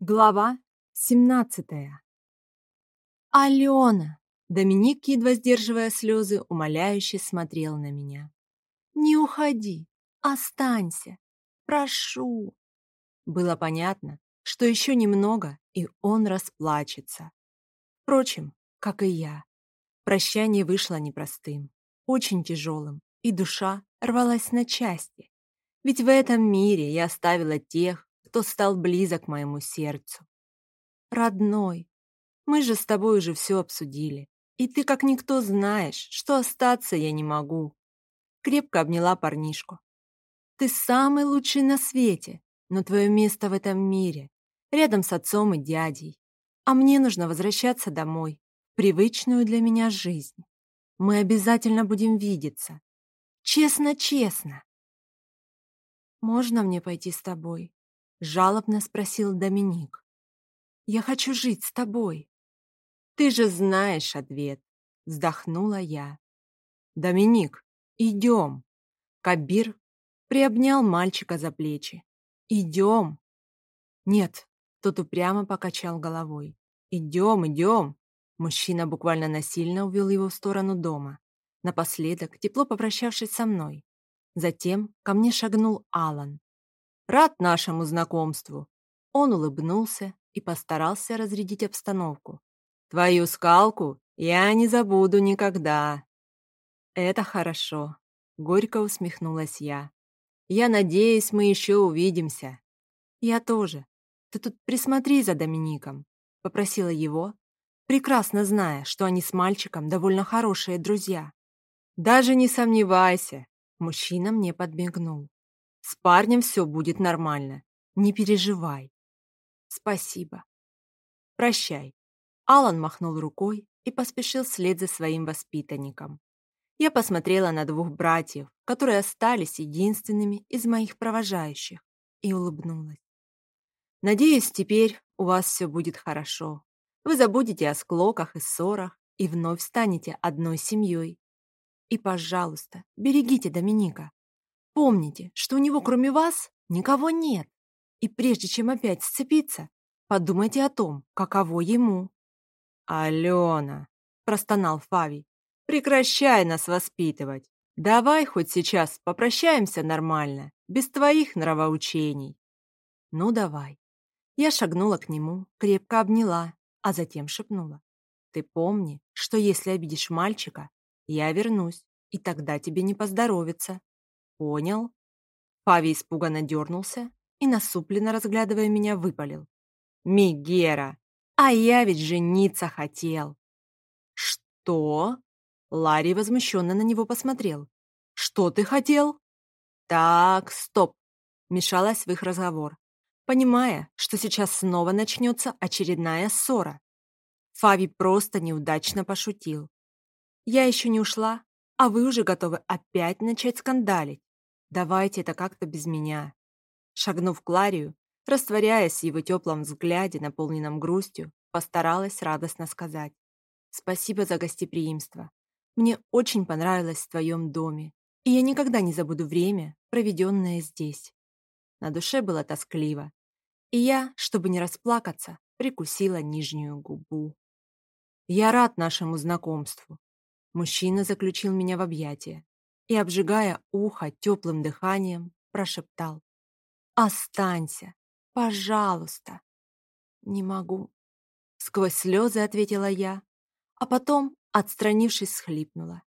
Глава 17 «Алена!» Доминик, едва сдерживая слезы, умоляюще смотрел на меня. «Не уходи! Останься! Прошу!» Было понятно, что еще немного, и он расплачется. Впрочем, как и я, прощание вышло непростым, очень тяжелым, и душа рвалась на части. Ведь в этом мире я оставила тех, кто стал близок моему сердцу. Родной, мы же с тобой уже все обсудили, и ты как никто знаешь, что остаться я не могу. Крепко обняла парнишку. Ты самый лучший на свете, но твое место в этом мире, рядом с отцом и дядей. А мне нужно возвращаться домой, привычную для меня жизнь. Мы обязательно будем видеться. Честно-честно. Можно мне пойти с тобой? Жалобно спросил Доминик. «Я хочу жить с тобой». «Ты же знаешь ответ», — вздохнула я. «Доминик, идем». Кабир приобнял мальчика за плечи. «Идем». «Нет», — тот упрямо покачал головой. «Идем, идем». Мужчина буквально насильно увел его в сторону дома. Напоследок, тепло попрощавшись со мной. Затем ко мне шагнул Алан. Рад нашему знакомству». Он улыбнулся и постарался разрядить обстановку. «Твою скалку я не забуду никогда». «Это хорошо», — горько усмехнулась я. «Я надеюсь, мы еще увидимся». «Я тоже. Ты тут присмотри за Домиником», — попросила его, прекрасно зная, что они с мальчиком довольно хорошие друзья. «Даже не сомневайся», — мужчина мне подмигнул. С парнем все будет нормально. Не переживай. Спасибо. Прощай. Алан махнул рукой и поспешил вслед за своим воспитанником. Я посмотрела на двух братьев, которые остались единственными из моих провожающих, и улыбнулась. Надеюсь, теперь у вас все будет хорошо. Вы забудете о склоках и ссорах и вновь станете одной семьей. И, пожалуйста, берегите Доминика. Помните, что у него кроме вас никого нет. И прежде чем опять сцепиться, подумайте о том, каково ему. «Алена!» – простонал Фави. «Прекращай нас воспитывать. Давай хоть сейчас попрощаемся нормально, без твоих нравоучений». «Ну, давай». Я шагнула к нему, крепко обняла, а затем шепнула. «Ты помни, что если обидишь мальчика, я вернусь, и тогда тебе не поздоровится». «Понял». Пави испуганно дернулся и, насупленно разглядывая меня, выпалил. «Мигера! А я ведь жениться хотел!» «Что?» Ларри возмущенно на него посмотрел. «Что ты хотел?» «Так, стоп!» Мешалась в их разговор, понимая, что сейчас снова начнется очередная ссора. Фави просто неудачно пошутил. «Я еще не ушла, а вы уже готовы опять начать скандалить. Давайте это как-то без меня. Шагнув к Ларию, растворяясь в его теплом взгляде, наполненном грустью, постаралась радостно сказать. «Спасибо за гостеприимство. Мне очень понравилось в твоем доме, и я никогда не забуду время, проведенное здесь». На душе было тоскливо, и я, чтобы не расплакаться, прикусила нижнюю губу. «Я рад нашему знакомству». Мужчина заключил меня в объятия и, обжигая ухо теплым дыханием, прошептал. «Останься, пожалуйста!» «Не могу», — сквозь слезы ответила я, а потом, отстранившись, схлипнула.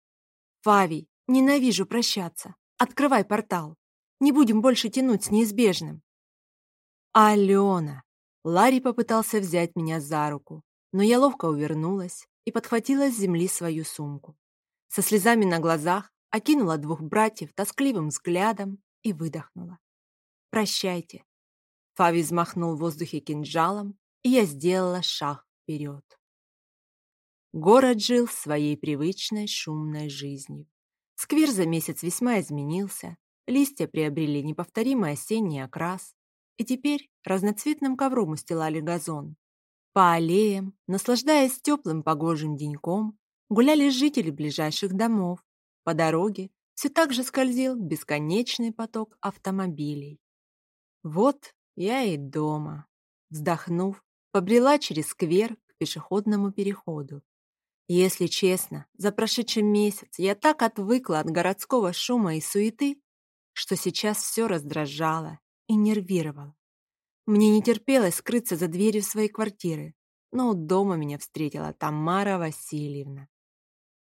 «Фавий, ненавижу прощаться. Открывай портал. Не будем больше тянуть с неизбежным». «Алена!» Ларри попытался взять меня за руку, но я ловко увернулась и подхватила с земли свою сумку. Со слезами на глазах окинула двух братьев тоскливым взглядом и выдохнула. «Прощайте». Фави взмахнул в воздухе кинжалом, и я сделала шаг вперед. Город жил своей привычной шумной жизнью. Сквер за месяц весьма изменился, листья приобрели неповторимый осенний окрас, и теперь разноцветным ковром устилали газон. По аллеям, наслаждаясь теплым погожим деньком, гуляли жители ближайших домов, по дороге все так же скользил бесконечный поток автомобилей. Вот я и дома. Вздохнув, побрела через сквер к пешеходному переходу. Если честно, за прошедший месяц я так отвыкла от городского шума и суеты, что сейчас все раздражало и нервировало. Мне не терпелось скрыться за дверью своей квартиры, но дома меня встретила Тамара Васильевна.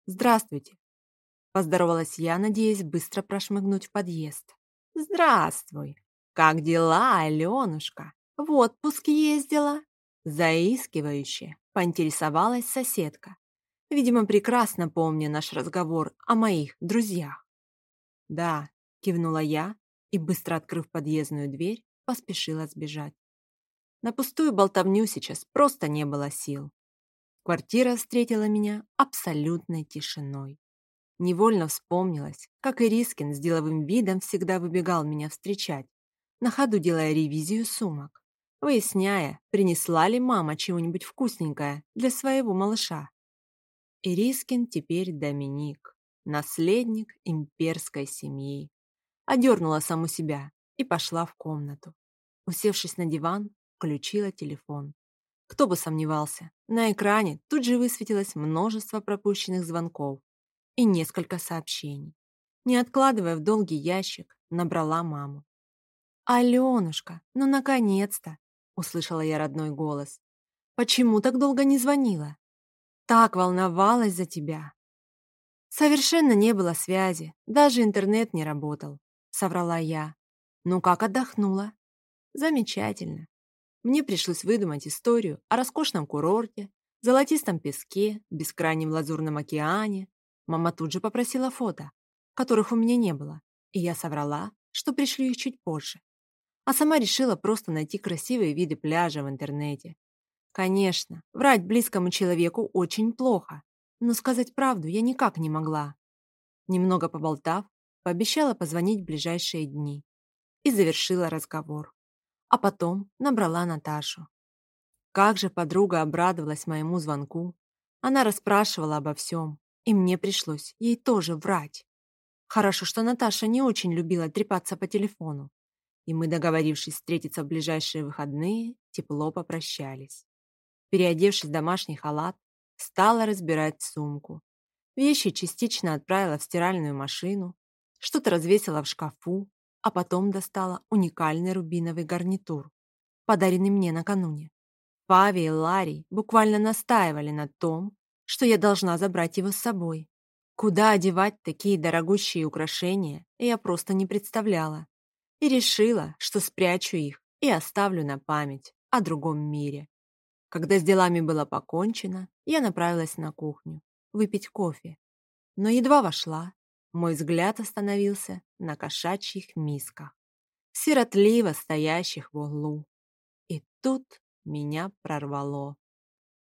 «Здравствуйте!» – поздоровалась я, надеясь быстро прошмыгнуть в подъезд. «Здравствуй! Как дела, Аленушка? В отпуск ездила?» Заискивающе поинтересовалась соседка, видимо, прекрасно помня наш разговор о моих друзьях. «Да», – кивнула я и, быстро открыв подъездную дверь, поспешила сбежать. На пустую болтовню сейчас просто не было сил. Квартира встретила меня абсолютной тишиной. Невольно вспомнилось, как Ирискин с деловым видом всегда выбегал меня встречать, на ходу делая ревизию сумок, выясняя, принесла ли мама чего-нибудь вкусненькое для своего малыша. Ирискин теперь Доминик, наследник имперской семьи. Одернула саму себя и пошла в комнату. Усевшись на диван, включила телефон. Кто бы сомневался, на экране тут же высветилось множество пропущенных звонков и несколько сообщений. Не откладывая в долгий ящик, набрала маму. «Аленушка, ну наконец-то!» — услышала я родной голос. «Почему так долго не звонила? Так волновалась за тебя!» «Совершенно не было связи, даже интернет не работал», — соврала я. «Ну как отдохнула?» «Замечательно. Мне пришлось выдумать историю о роскошном курорте, золотистом песке, бескрайнем лазурном океане. Мама тут же попросила фото, которых у меня не было, и я соврала, что пришлю их чуть позже. А сама решила просто найти красивые виды пляжа в интернете. Конечно, врать близкому человеку очень плохо, но сказать правду я никак не могла. Немного поболтав, пообещала позвонить в ближайшие дни и завершила разговор а потом набрала Наташу. Как же подруга обрадовалась моему звонку. Она расспрашивала обо всем, и мне пришлось ей тоже врать. Хорошо, что Наташа не очень любила трепаться по телефону, и мы, договорившись встретиться в ближайшие выходные, тепло попрощались. Переодевшись в домашний халат, стала разбирать сумку. Вещи частично отправила в стиральную машину, что-то развесила в шкафу, а потом достала уникальный рубиновый гарнитур, подаренный мне накануне. Пави и Ларри буквально настаивали на том, что я должна забрать его с собой. Куда одевать такие дорогущие украшения, я просто не представляла. И решила, что спрячу их и оставлю на память о другом мире. Когда с делами было покончено, я направилась на кухню, выпить кофе. Но едва вошла, мой взгляд остановился на кошачьих мисках, сиротливо стоящих в углу. И тут меня прорвало.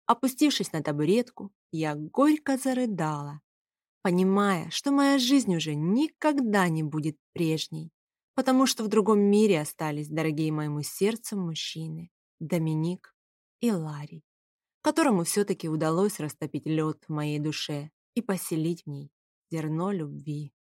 Опустившись на табуретку, я горько зарыдала, понимая, что моя жизнь уже никогда не будет прежней, потому что в другом мире остались дорогие моему сердцу мужчины Доминик и Ларри, которому все-таки удалось растопить лед в моей душе и поселить в ней зерно любви.